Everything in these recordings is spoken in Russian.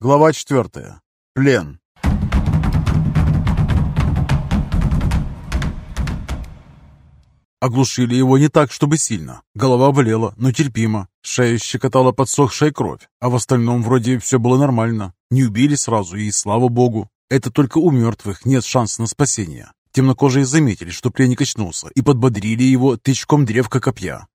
Глава четвертая. Плен. Оглушили его не так, чтобы сильно. Голова болела, но терпимо. Шею щекотала подсохшая кровь, а в остальном вроде все было нормально. Не убили сразу, и слава богу. Это только у мертвых нет шанса на спасение. Темнокожие заметили, что пленник очнулся, и подбодрили его тычком древка копья.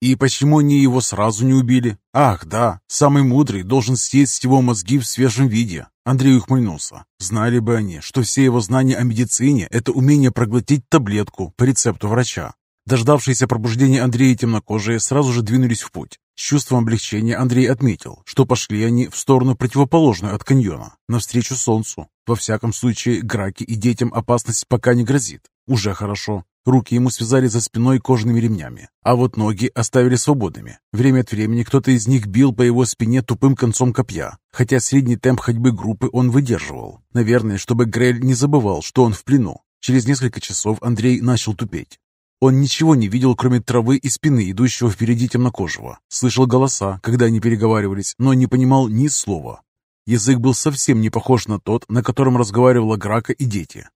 И почему они его сразу не убили? Ах, да, самый мудрый должен съесть его мозги в свежем виде. Андрей ухмыльнулся. Знали бы они, что все его знания о медицине – это умение проглотить таблетку по рецепту врача. Дождавшиеся пробуждения Андрея темнокожие сразу же двинулись в путь. С чувством облегчения Андрей отметил, что пошли они в сторону противоположную от каньона, навстречу солнцу. Во всяком случае, Граке и детям опасность пока не грозит. Уже хорошо. Руки ему связали за спиной кожаными ремнями, а вот ноги оставили свободными. Время от времени кто-то из них бил по его спине тупым концом копья, хотя средний темп ходьбы группы он выдерживал. Наверное, чтобы Грель не забывал, что он в плену. Через несколько часов Андрей начал тупеть. Он ничего не видел, кроме травы и спины идущего впереди темнокожего. Слышал голоса, когда они переговаривались, но не понимал ни слова. Язык был совсем не похож на тот, на котором разговаривала Грака и дети.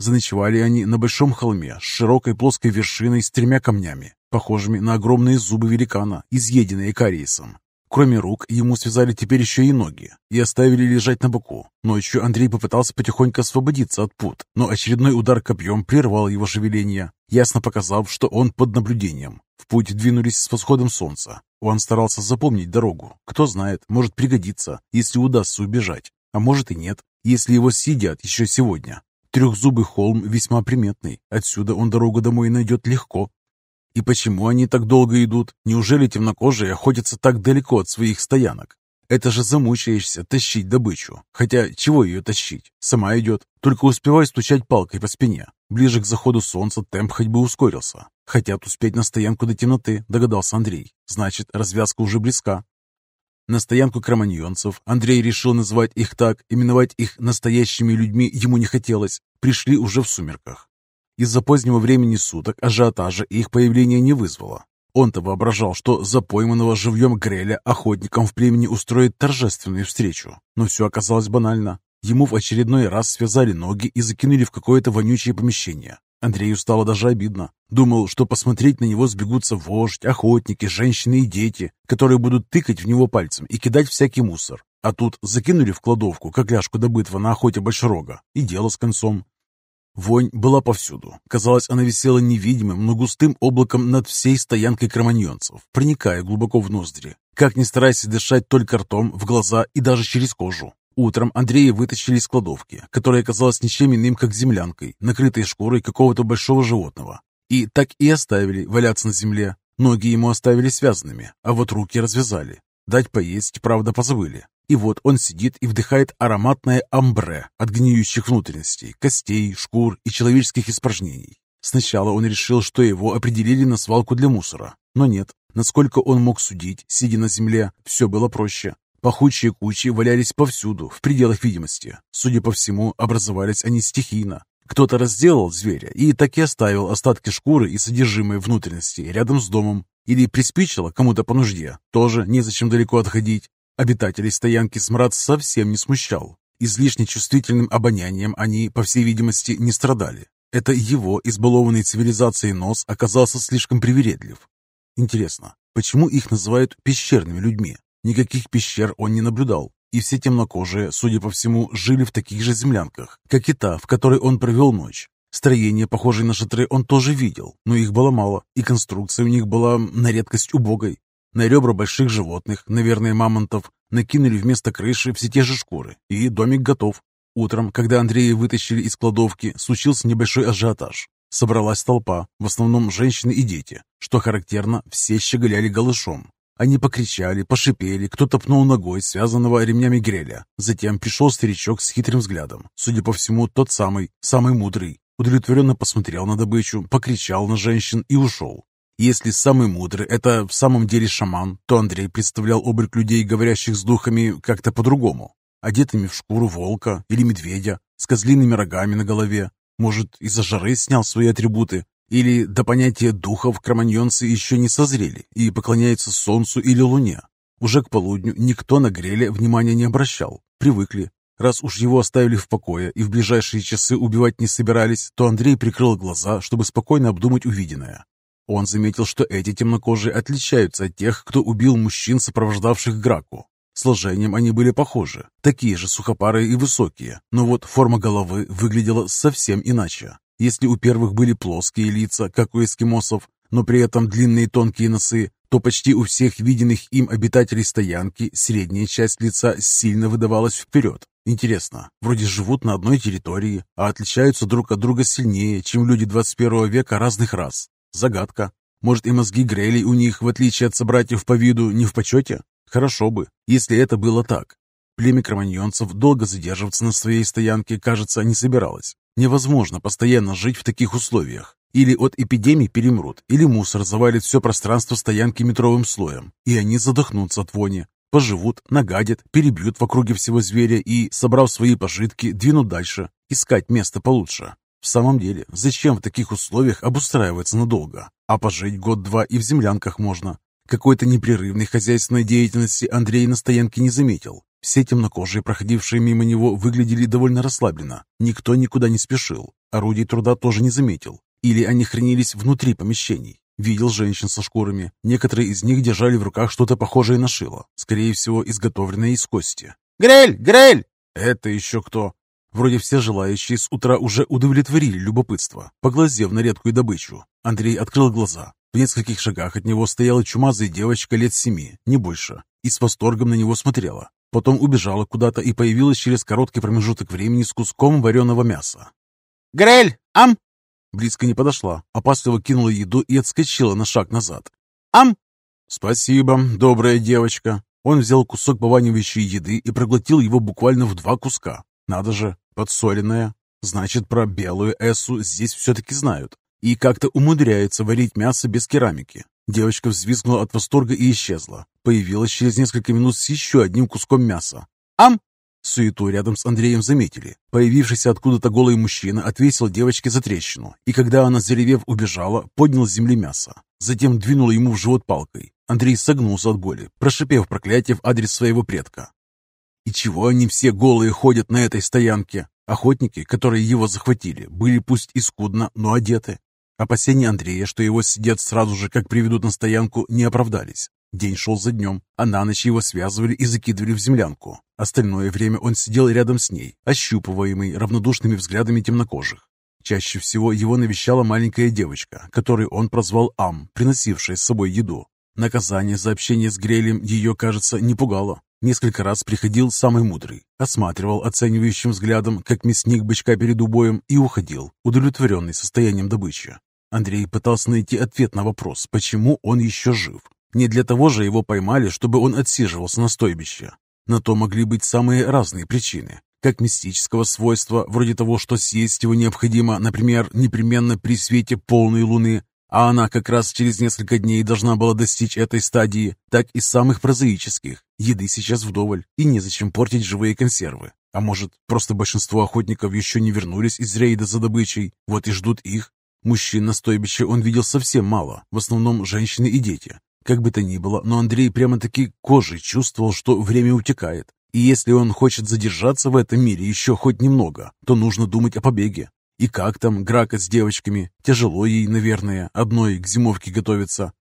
Заночевали они на большом холме с широкой плоской вершиной с тремя камнями, похожими на огромные зубы великана, изъеденные кариесом. Кроме рук, ему связали теперь еще и ноги и оставили лежать на боку. Ночью Андрей попытался потихоньку освободиться от пут, но очередной удар копьем прервал его шевеление, ясно показав, что он под наблюдением. В путь двинулись с восходом солнца. Он старался запомнить дорогу. Кто знает, может пригодиться, если удастся убежать. А может и нет, если его съедят еще сегодня. Трехзубый холм весьма приметный. Отсюда он дорогу домой найдет легко. И почему они так долго идут? Неужели темнокожие охотятся так далеко от своих стоянок? Это же замучаешься тащить добычу. Хотя, чего ее тащить? Сама идет. Только успевай стучать палкой по спине. Ближе к заходу солнца темп ходьбы ускорился. Хотят успеть на стоянку до темноты, догадался Андрей. Значит, развязка уже близка. На стоянку кроманьонцев Андрей решил называть их так, именовать их настоящими людьми ему не хотелось. Пришли уже в сумерках. Из-за позднего времени суток ажиотажа их появление не вызвало. Он-то воображал, что за пойманного живьем Греля охотникам в племени устроит торжественную встречу. Но все оказалось банально. Ему в очередной раз связали ноги и закинули в какое-то вонючее помещение. Андрею стало даже обидно. Думал, что посмотреть на него сбегутся вождь, охотники, женщины и дети, которые будут тыкать в него пальцем и кидать всякий мусор. А тут закинули в кладовку, как ляжку добытого на охоте большерога, и дело с концом. Вонь была повсюду. Казалось, она висела невидимым, но густым облаком над всей стоянкой кроманьонцев, проникая глубоко в ноздри. Как ни старайся дышать только ртом, в глаза и даже через кожу. Утром Андрея вытащили из кладовки, которая оказалась ничем иным, как землянкой, накрытой шкурой какого-то большого животного. И так и оставили валяться на земле. Ноги ему оставили связанными, а вот руки развязали. Дать поесть, правда, позабыли. И вот он сидит и вдыхает ароматное амбре от гниющих внутренностей, костей, шкур и человеческих испражнений. Сначала он решил, что его определили на свалку для мусора. Но нет, насколько он мог судить, сидя на земле, все было проще. Пахучие кучи валялись повсюду, в пределах видимости. Судя по всему, образовались они стихийно. Кто-то разделал зверя и так и оставил остатки шкуры и содержимое внутренности рядом с домом. Или приспичило кому-то по нужде, тоже незачем далеко отходить. Обитателей стоянки смрад совсем не смущал. Излишне чувствительным обонянием они, по всей видимости, не страдали. Это его, избалованный цивилизацией нос, оказался слишком привередлив. Интересно, почему их называют пещерными людьми? Никаких пещер он не наблюдал, и все темнокожие, судя по всему, жили в таких же землянках, как и та, в которой он провел ночь. Строения, похожие на шатры, он тоже видел, но их было мало, и конструкция у них была на редкость убогой. На ребра больших животных, наверное, мамонтов, накинули вместо крыши все те же шкуры, и домик готов. Утром, когда Андрея вытащили из кладовки, случился небольшой ажиотаж. Собралась толпа, в основном женщины и дети. Что характерно, все щеголяли голышом. Они покричали, пошипели, кто-то пнул ногой связанного ремнями греля. Затем пришел старичок с хитрым взглядом. Судя по всему, тот самый, самый мудрый. Удовлетворенно посмотрел на добычу, покричал на женщин и ушел. Если самый мудрый – это в самом деле шаман, то Андрей представлял облик людей, говорящих с духами, как-то по-другому. Одетыми в шкуру волка или медведя, с козлиными рогами на голове. Может, из-за жары снял свои атрибуты. Или до понятия духов кроманьонцы еще не созрели и поклоняются солнцу или луне. Уже к полудню никто на греле внимания не обращал. Привыкли. Раз уж его оставили в покое и в ближайшие часы убивать не собирались, то Андрей прикрыл глаза, чтобы спокойно обдумать увиденное. Он заметил, что эти темнокожие отличаются от тех, кто убил мужчин, сопровождавших Граку. Сложением они были похожи, такие же сухопарые и высокие, но вот форма головы выглядела совсем иначе. Если у первых были плоские лица, как у эскимосов, но при этом длинные тонкие носы, то почти у всех виденных им обитателей стоянки средняя часть лица сильно выдавалась вперед. Интересно, вроде живут на одной территории, а отличаются друг от друга сильнее, чем люди 21 века разных рас. Загадка. Может и мозги Грейли у них, в отличие от собратьев по виду, не в почете? Хорошо бы, если это было так. Племя кроманьонцев долго задерживаться на своей стоянке, кажется, не собиралось. Невозможно постоянно жить в таких условиях. Или от эпидемий перемрут, или мусор завалит все пространство стоянки метровым слоем, и они задохнутся от вони. Поживут, нагадят, перебьют в округе всего зверя и, собрав свои пожитки, двинут дальше, искать место получше. В самом деле, зачем в таких условиях обустраиваться надолго? А пожить год-два и в землянках можно. Какой-то непрерывной хозяйственной деятельности Андрей на стоянке не заметил. Все темнокожие, проходившие мимо него, выглядели довольно расслабленно. Никто никуда не спешил. Орудий труда тоже не заметил. Или они хранились внутри помещений. Видел женщин со шкурами. Некоторые из них держали в руках что-то похожее на шило. Скорее всего, изготовленное из кости. «Грель! Грель!» «Это еще кто?» Вроде все желающие с утра уже удовлетворили любопытство, поглазев на редкую добычу. Андрей открыл глаза. В нескольких шагах от него стояла чумазая девочка лет семи, не больше, и с восторгом на него смотрела. Потом убежала куда-то и появилась через короткий промежуток времени с куском вареного мяса. «Грель! Ам!» Близко не подошла, опасливо кинула еду и отскочила на шаг назад. «Ам!» «Спасибо, добрая девочка». Он взял кусок пованивающей еды и проглотил его буквально в два куска. Надо же, подсоленная. Значит, про белую эссу здесь все-таки знают. И как-то умудряются варить мясо без керамики. Девочка взвизгнула от восторга и исчезла. Появилась через несколько минут с еще одним куском мяса. «Ам!» Суету рядом с Андреем заметили. Появившийся откуда-то голый мужчина отвесил девочке за трещину, и когда она, заревев, убежала, поднял с земли мясо. Затем двинул ему в живот палкой. Андрей согнулся от боли, прошипев проклятие в адрес своего предка. И чего они все голые ходят на этой стоянке? Охотники, которые его захватили, были пусть и скудно, но одеты. Опасения Андрея, что его сидят сразу же, как приведут на стоянку, не оправдались. День шел за днем, а на ночь его связывали и закидывали в землянку. Остальное время он сидел рядом с ней, ощупываемый равнодушными взглядами темнокожих. Чаще всего его навещала маленькая девочка, которую он прозвал Ам, приносившая с собой еду. Наказание за общение с Грелем ее, кажется, не пугало. Несколько раз приходил самый мудрый, осматривал оценивающим взглядом, как мясник бычка перед убоем, и уходил, удовлетворенный состоянием добычи. Андрей пытался найти ответ на вопрос, почему он еще жив. Не для того же его поймали, чтобы он отсиживался на стойбище. На то могли быть самые разные причины, как мистического свойства, вроде того, что съесть его необходимо, например, непременно при свете полной луны, а она как раз через несколько дней должна была достичь этой стадии, так и самых прозаических. Еды сейчас вдоволь, и незачем портить живые консервы. А может, просто большинство охотников еще не вернулись из рейда за добычей, вот и ждут их, Мужчин на стойбище он видел совсем мало, в основном женщины и дети. Как бы то ни было, но Андрей прямо-таки кожей чувствовал, что время утекает. И если он хочет задержаться в этом мире еще хоть немного, то нужно думать о побеге. И как там Грака с девочками? Тяжело ей, наверное, одной к зимовке готовиться.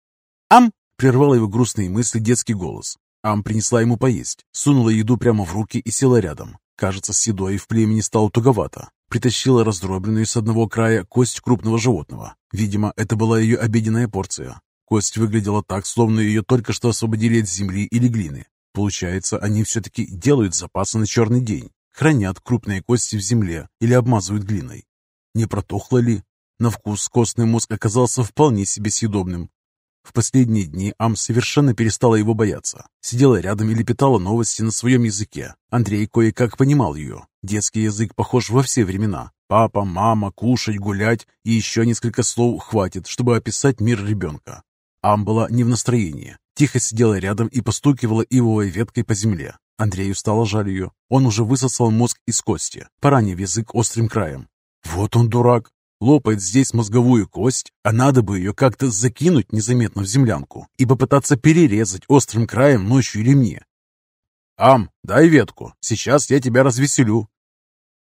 «Ам!» — прервал его грустные мысли детский голос. Ам принесла ему поесть, сунула еду прямо в руки и села рядом. Кажется, с едой в племени стало туговато. Притащила раздробленную с одного края кость крупного животного. Видимо, это была ее обеденная порция. Кость выглядела так, словно ее только что освободили от земли или глины. Получается, они все-таки делают запасы на черный день, хранят крупные кости в земле или обмазывают глиной. Не протухло ли? На вкус костный мозг оказался вполне себе съедобным. В последние дни Ам совершенно перестала его бояться. Сидела рядом и лепетала новости на своем языке. Андрей кое-как понимал ее. Детский язык похож во все времена. Папа, мама, кушать, гулять и еще несколько слов хватит, чтобы описать мир ребенка. Ам была не в настроении. Тихо сидела рядом и постукивала ивовой веткой по земле. Андрею стало жаль ее. Он уже высосал мозг из кости, поранив язык острым краем. Вот он дурак. Лопает здесь мозговую кость, а надо бы ее как-то закинуть незаметно в землянку и попытаться перерезать острым краем ночью ремни. «Ам, дай ветку, сейчас я тебя развеселю».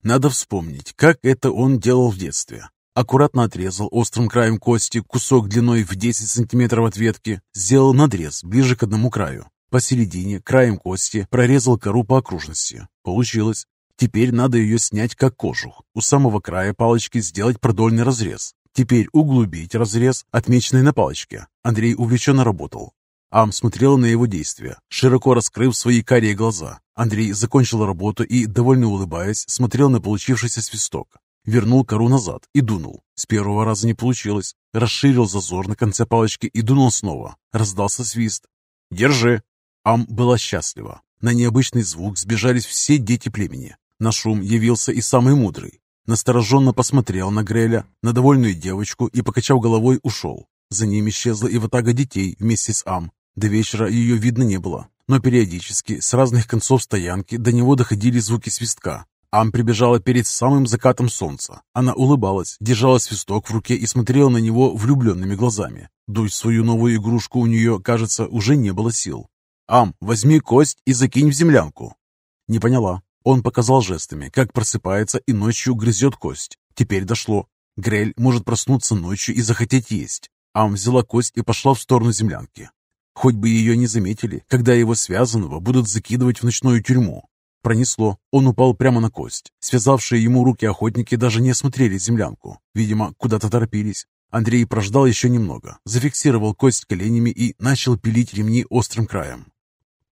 Надо вспомнить, как это он делал в детстве. Аккуратно отрезал острым краем кости кусок длиной в 10 сантиметров от ветки, сделал надрез ближе к одному краю. Посередине, краем кости, прорезал кору по окружности. Получилось. Теперь надо ее снять как кожух. У самого края палочки сделать продольный разрез. Теперь углубить разрез, отмеченный на палочке. Андрей увлеченно работал. Ам смотрела на его действия, широко раскрыв свои карие глаза. Андрей закончил работу и, довольно улыбаясь, смотрел на получившийся свисток. Вернул кору назад и дунул. С первого раза не получилось. Расширил зазор на конце палочки и дунул снова. Раздался свист. «Держи!» Ам была счастлива. На необычный звук сбежались все дети племени. На шум явился и самый мудрый. Настороженно посмотрел на Греля, на довольную девочку и, покачав головой, ушел. За ним исчезла и ватага детей вместе с Ам. До вечера ее видно не было, но периодически с разных концов стоянки до него доходили звуки свистка. Ам прибежала перед самым закатом солнца. Она улыбалась, держала свисток в руке и смотрела на него влюбленными глазами. Дуть свою новую игрушку у нее, кажется, уже не было сил. «Ам, возьми кость и закинь в землянку». Не поняла. Он показал жестами, как просыпается и ночью грызет кость. Теперь дошло. Грель может проснуться ночью и захотеть есть. Ам взяла кость и пошла в сторону землянки. Хоть бы ее не заметили, когда его связанного будут закидывать в ночную тюрьму. Пронесло. Он упал прямо на кость. Связавшие ему руки охотники даже не осмотрели землянку. Видимо, куда-то торопились. Андрей прождал еще немного, зафиксировал кость коленями и начал пилить ремни острым краем.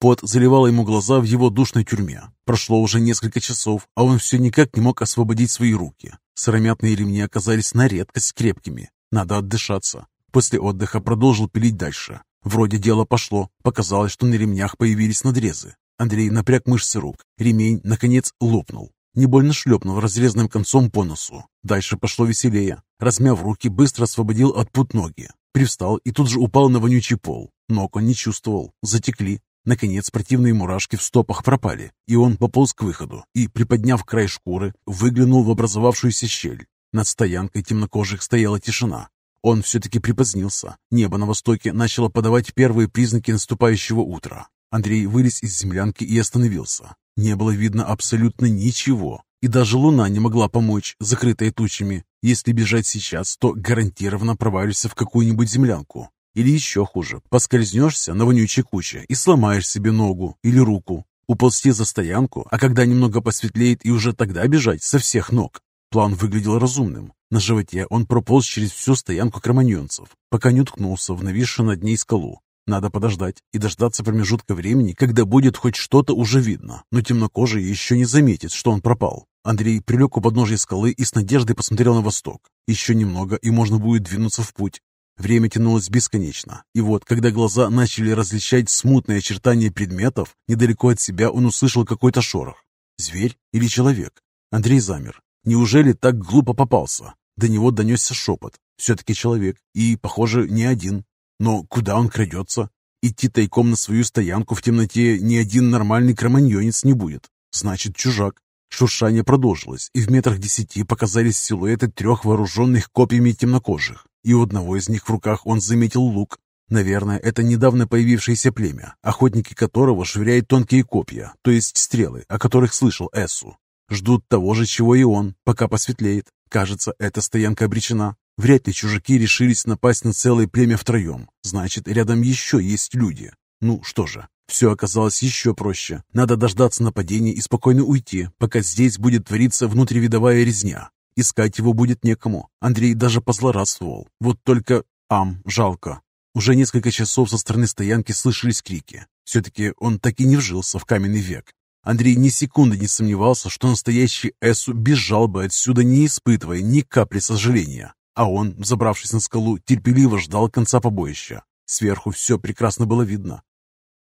Пот заливал ему глаза в его душной тюрьме. Прошло уже несколько часов, а он все никак не мог освободить свои руки. Сыромятные ремни оказались на редкость крепкими. Надо отдышаться. После отдыха продолжил пилить дальше. Вроде дело пошло. Показалось, что на ремнях появились надрезы. Андрей напряг мышцы рук. Ремень, наконец, лопнул. Не больно шлепнул разрезанным концом по носу. Дальше пошло веселее. Размяв руки, быстро освободил от пут ноги. Привстал и тут же упал на вонючий пол. Ног он не чувствовал. Затекли. Наконец противные мурашки в стопах пропали, и он пополз к выходу и, приподняв край шкуры, выглянул в образовавшуюся щель. Над стоянкой темнокожих стояла тишина. Он все-таки припозднился. Небо на востоке начало подавать первые признаки наступающего утра. Андрей вылез из землянки и остановился. Не было видно абсолютно ничего, и даже луна не могла помочь, закрытая тучами. Если бежать сейчас, то гарантированно провалишься в какую-нибудь землянку. Или еще хуже, поскользнешься на вонючей куче и сломаешь себе ногу или руку. Уползти за стоянку, а когда немного посветлеет и уже тогда бежать со всех ног. План выглядел разумным. На животе он прополз через всю стоянку кроманьонцев, пока не уткнулся в нависшую над ней скалу. Надо подождать и дождаться промежутка времени, когда будет хоть что-то уже видно, но темнокожий еще не заметит, что он пропал. Андрей прилег у подножия скалы и с надеждой посмотрел на восток. Еще немного, и можно будет двинуться в путь. Время тянулось бесконечно, и вот, когда глаза начали различать смутные очертания предметов, недалеко от себя он услышал какой-то шорох. Зверь или человек? Андрей замер. Неужели так глупо попался? До него донесся шепот. Все-таки человек, и, похоже, не один. Но куда он крадется? Идти тайком на свою стоянку в темноте ни один нормальный кроманьонец не будет. Значит, чужак. Шуршание продолжилось, и в метрах десяти показались силуэты трех вооруженных копьями темнокожих и у одного из них в руках он заметил лук. Наверное, это недавно появившееся племя, охотники которого швыряют тонкие копья, то есть стрелы, о которых слышал Эссу. Ждут того же, чего и он, пока посветлеет. Кажется, эта стоянка обречена. Вряд ли чужаки решились напасть на целое племя втроем. Значит, рядом еще есть люди. Ну что же, все оказалось еще проще. Надо дождаться нападения и спокойно уйти, пока здесь будет твориться внутривидовая резня. Искать его будет некому. Андрей даже позлорадствовал. Вот только Ам жалко. Уже несколько часов со стороны стоянки слышались крики. Все-таки он так и не вжился в каменный век. Андрей ни секунды не сомневался, что настоящий Эсу бежал бы отсюда, не испытывая ни капли сожаления. А он, забравшись на скалу, терпеливо ждал конца побоища. Сверху все прекрасно было видно.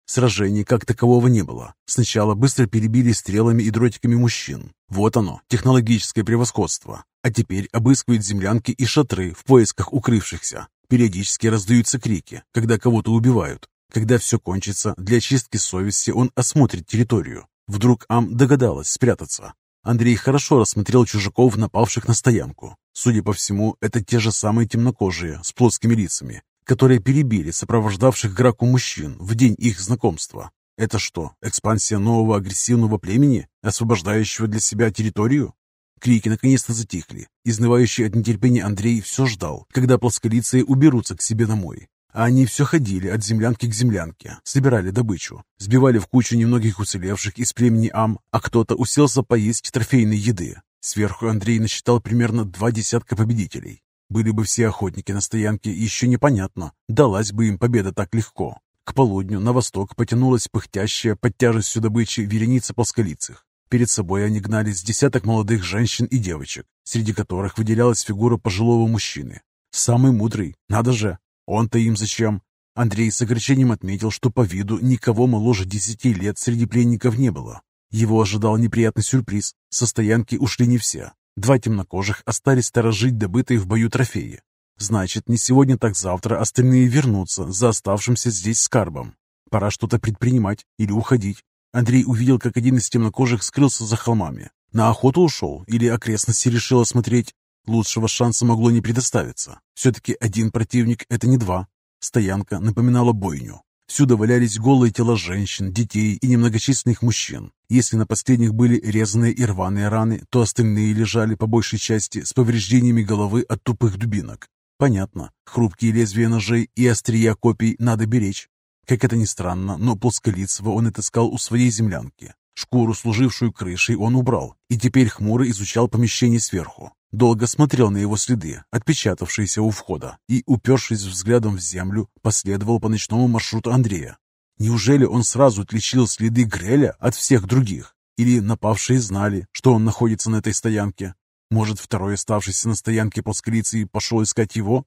Сражений как такового не было. Сначала быстро перебили стрелами и дротиками мужчин. Вот оно, технологическое превосходство. А теперь обыскивают землянки и шатры в поисках укрывшихся. Периодически раздаются крики, когда кого-то убивают. Когда все кончится, для чистки совести он осмотрит территорию. Вдруг Ам догадалась спрятаться. Андрей хорошо рассмотрел чужаков, напавших на стоянку. Судя по всему, это те же самые темнокожие с плоскими лицами, которые перебили сопровождавших Граку мужчин в день их знакомства. Это что, экспансия нового агрессивного племени, освобождающего для себя территорию? Крики наконец-то затихли. Изнывающий от нетерпения Андрей все ждал, когда плосколицые уберутся к себе домой. А они все ходили от землянки к землянке, собирали добычу, сбивали в кучу немногих уцелевших из племени Ам, а кто-то уселся поесть трофейной еды. Сверху Андрей насчитал примерно два десятка победителей. Были бы все охотники на стоянке, еще непонятно, далась бы им победа так легко. К полудню на восток потянулась пыхтящая под тяжестью добычи вереница плосколицых. Перед собой они гнали с десяток молодых женщин и девочек, среди которых выделялась фигура пожилого мужчины. Самый мудрый, надо же, он-то им зачем? Андрей с огорчением отметил, что по виду никого моложе десяти лет среди пленников не было. Его ожидал неприятный сюрприз. Со стоянки ушли не все. Два темнокожих остались сторожить добытые в бою трофеи. Значит, не сегодня, так завтра остальные вернутся за оставшимся здесь скарбом. Пора что-то предпринимать или уходить. Андрей увидел, как один из темнокожих скрылся за холмами. На охоту ушел или окрестности решил осмотреть. Лучшего шанса могло не предоставиться. Все-таки один противник – это не два. Стоянка напоминала бойню. Всюду валялись голые тела женщин, детей и немногочисленных мужчин. Если на последних были резаные и рваные раны, то остальные лежали по большей части с повреждениями головы от тупых дубинок. Понятно, хрупкие лезвия ножей и острия копий надо беречь. Как это ни странно, но плосколицего он отыскал у своей землянки. Шкуру, служившую крышей, он убрал, и теперь хмуро изучал помещение сверху. Долго смотрел на его следы, отпечатавшиеся у входа, и, упершись взглядом в землю, последовал по ночному маршруту Андрея. Неужели он сразу отличил следы Греля от всех других? Или напавшие знали, что он находится на этой стоянке? Может, второй оставшийся на стоянке плосколицей пошел искать его?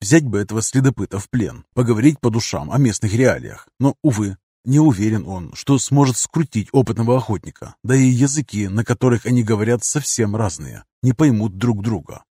Взять бы этого следопыта в плен, поговорить по душам о местных реалиях. Но, увы, не уверен он, что сможет скрутить опытного охотника, да и языки, на которых они говорят, совсем разные, не поймут друг друга.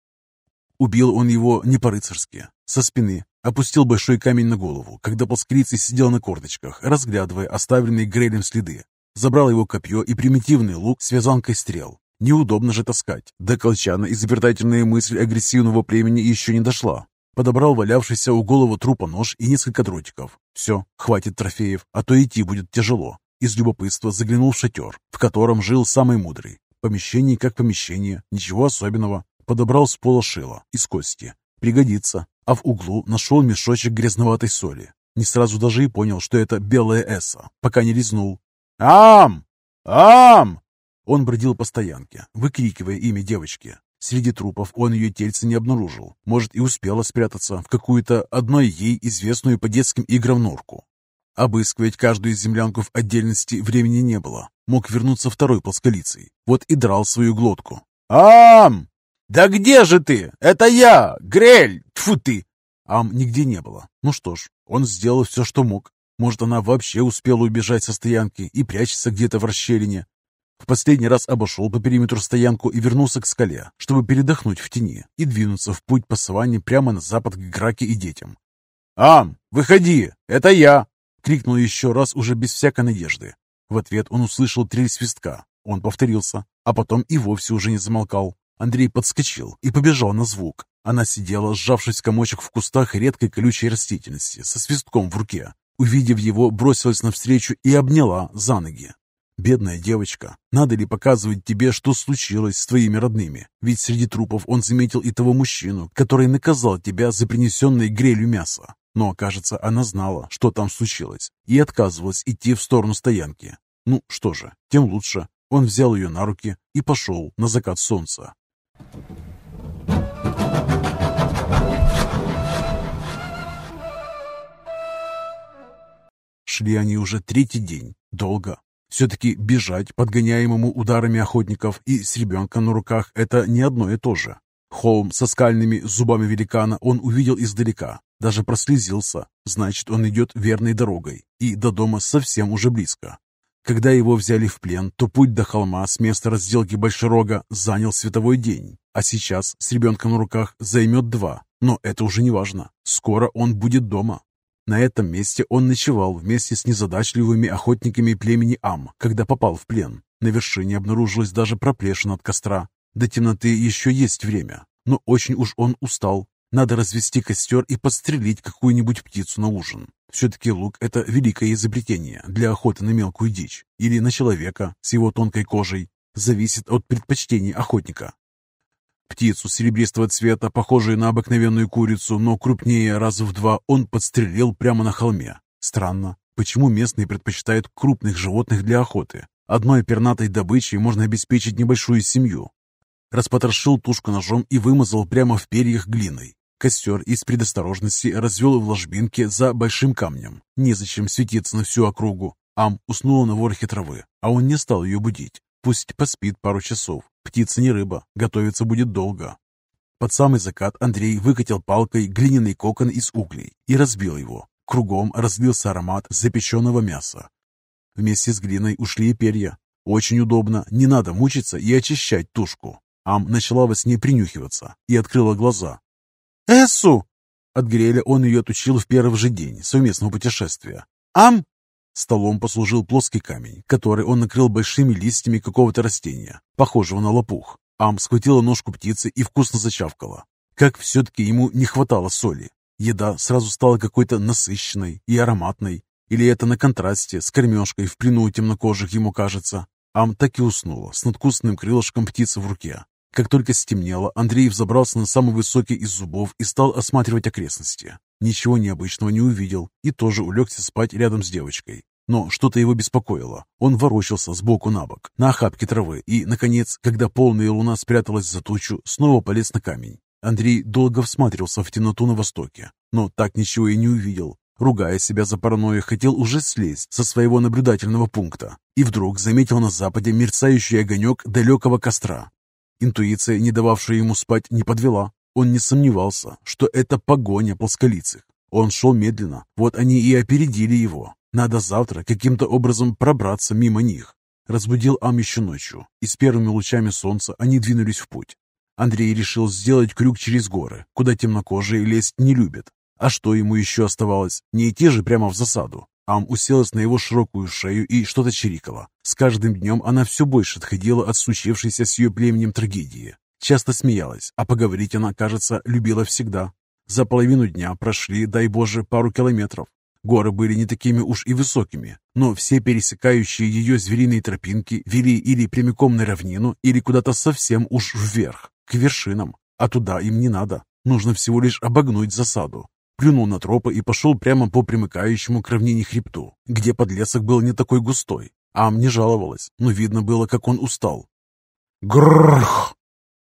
Убил он его не по-рыцарски, со спины, опустил большой камень на голову, когда плоскрицый сидел на корточках, разглядывая оставленные Грейлем следы. Забрал его копье и примитивный лук с вязанкой стрел. Неудобно же таскать. До колчана изобретательная мысль агрессивного племени еще не дошла. Подобрал валявшийся у головы трупа нож и несколько дротиков. Все, хватит трофеев, а то идти будет тяжело. Из любопытства заглянул в шатер, в котором жил самый мудрый. Помещение как помещение, ничего особенного. Подобрал с пола шило из кости. Пригодится. А в углу нашел мешочек грязноватой соли. Не сразу даже и понял, что это белая эсса, пока не резнул. «Ам! Ам!» Он бродил по стоянке, выкрикивая имя девочки. Среди трупов он ее тельце не обнаружил. Может, и успела спрятаться в какую-то одной ей известную по детским играм норку. Обыскивать каждую землянку в отдельности времени не было. Мог вернуться второй плосколицей. Вот и драл свою глотку. «Ам! Да где же ты? Это я! Грель! Тьфу ты!» Ам нигде не было. Ну что ж, он сделал все, что мог. Может, она вообще успела убежать со стоянки и прячется где-то в расщелине. В последний раз обошел по периметру стоянку и вернулся к скале, чтобы передохнуть в тени и двинуться в путь по саванне прямо на запад к Граке и детям. «Ам, выходи! Это я!» — крикнул еще раз уже без всякой надежды. В ответ он услышал трель свистка. Он повторился, а потом и вовсе уже не замолкал. Андрей подскочил и побежал на звук. Она сидела, сжавшись в комочек в кустах редкой колючей растительности, со свистком в руке. Увидев его, бросилась навстречу и обняла за ноги. Бедная девочка, надо ли показывать тебе, что случилось с твоими родными? Ведь среди трупов он заметил и того мужчину, который наказал тебя за принесенное грелью мясо. Но, кажется, она знала, что там случилось, и отказывалась идти в сторону стоянки. Ну что же, тем лучше. Он взял ее на руки и пошел на закат солнца. Шли они уже третий день, долго, все-таки бежать подгоняемому ударами охотников и с ребенком на руках – это не одно и то же. Холм со скальными зубами великана он увидел издалека, даже прослезился. Значит, он идет верной дорогой, и до дома совсем уже близко. Когда его взяли в плен, то путь до холма с места разделки Большерога занял световой день, а сейчас с ребенком на руках займет два. Но это уже не важно. Скоро он будет дома. На этом месте он ночевал вместе с незадачливыми охотниками племени Ам, когда попал в плен. На вершине обнаружилась даже проплешина от костра. До темноты еще есть время. но очень уж он устал. Надо развести костер и подстрелить какую-нибудь птицу на ужин. Все-таки лук – это великое изобретение для охоты на мелкую дичь или на человека с его тонкой кожей. Зависит от предпочтений охотника. Птицу серебристого цвета, похожую на обыкновенную курицу, но крупнее раза в два, он подстрелил прямо на холме. Странно, почему местные предпочитают крупных животных для охоты? Одной пернатой добычей можно обеспечить небольшую семью. Распотрошил тушку ножом и вымазал прямо в перьях глиной. Костер из предосторожности развел в ложбинке за большим камнем. Незачем светиться на всю округу. Ам уснула на ворохе травы, а он не стал ее будить. Пусть поспит пару часов. Птица не рыба, готовиться будет долго. Под самый закат Андрей выкатил палкой глиняный кокон из углей и разбил его. Кругом разлился аромат запеченного мяса. Вместе с глиной ушли и перья. Очень удобно, не надо мучиться и очищать тушку. Ам начала во сне принюхиваться и открыла глаза. «Эссу!» От греля он ее отучил в первый же день совместного путешествия. «Ам!» Столом послужил плоский камень, который он накрыл большими листьями какого-то растения, похожего на лопух. Ам схватила ножку птицы и вкусно зачавкала. Как все-таки ему не хватало соли. Еда сразу стала какой-то насыщенной и ароматной. Или это на контрасте с кормежкой в плену темнокожих ему кажется. Ам так и уснула с надкусным крылышком птицы в руке. Как только стемнело, Андрей взобрался на самый высокий из зубов и стал осматривать окрестности. Ничего необычного не увидел и тоже улегся спать рядом с девочкой. Но что-то его беспокоило. Он ворочался сбоку на бок, на охапке травы, и, наконец, когда полная луна спряталась за тучу, снова полез на камень. Андрей долго всматривался в темноту на востоке, но так ничего и не увидел. Ругая себя за паранойю, хотел уже слезть со своего наблюдательного пункта и вдруг заметил на западе мерцающий огонек далекого костра. Интуиция, не дававшая ему спать, не подвела. Он не сомневался, что это погоня плосколицых. Он шел медленно, вот они и опередили его. Надо завтра каким-то образом пробраться мимо них. Разбудил Ам еще ночью, и с первыми лучами солнца они двинулись в путь. Андрей решил сделать крюк через горы, куда темнокожие лезть не любят. А что ему еще оставалось? Не идти же прямо в засаду. Ам уселась на его широкую шею и что-то чирикала. С каждым днем она все больше отходила от случившейся с ее племенем трагедии. Часто смеялась, а поговорить она, кажется, любила всегда. За половину дня прошли, дай Боже, пару километров. Горы были не такими уж и высокими, но все пересекающие ее звериные тропинки вели или прямиком на равнину, или куда-то совсем уж вверх, к вершинам. А туда им не надо. Нужно всего лишь обогнуть засаду плюнул на тропы и пошел прямо по примыкающему к равнине хребту, где подлесок был не такой густой. Ам не жаловалась, но видно было, как он устал. Гррррх!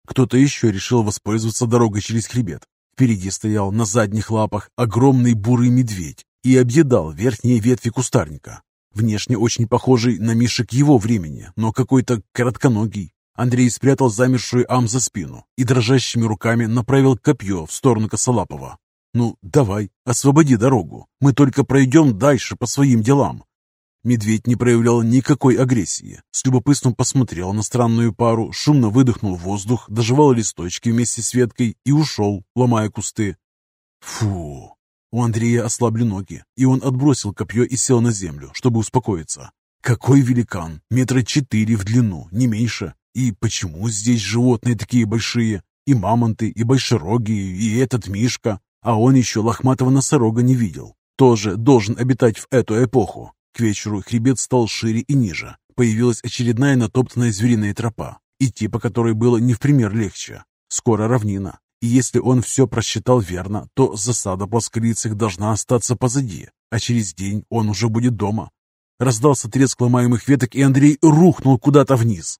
Кто-то еще решил воспользоваться дорогой через хребет. Впереди стоял на задних лапах огромный бурый медведь и объедал верхние ветви кустарника. Внешне очень похожий на мишек его времени, но какой-то коротконогий. Андрей спрятал замершую Ам за спину и дрожащими руками направил копье в сторону Косолапова. «Ну, давай, освободи дорогу. Мы только пройдем дальше по своим делам». Медведь не проявлял никакой агрессии. С любопытством посмотрел на странную пару, шумно выдохнул воздух, доживал листочки вместе с веткой и ушел, ломая кусты. Фу! У Андрея ослабли ноги, и он отбросил копье и сел на землю, чтобы успокоиться. Какой великан! Метра четыре в длину, не меньше. И почему здесь животные такие большие? И мамонты, и большерогие, и этот Мишка. А он еще лохматого носорога не видел. Тоже должен обитать в эту эпоху. К вечеру хребет стал шире и ниже. Появилась очередная натоптанная звериная тропа, идти по которой было не в пример легче. Скоро равнина. И если он все просчитал верно, то засада плосколицых должна остаться позади, а через день он уже будет дома. Раздался треск ломаемых веток, и Андрей рухнул куда-то вниз.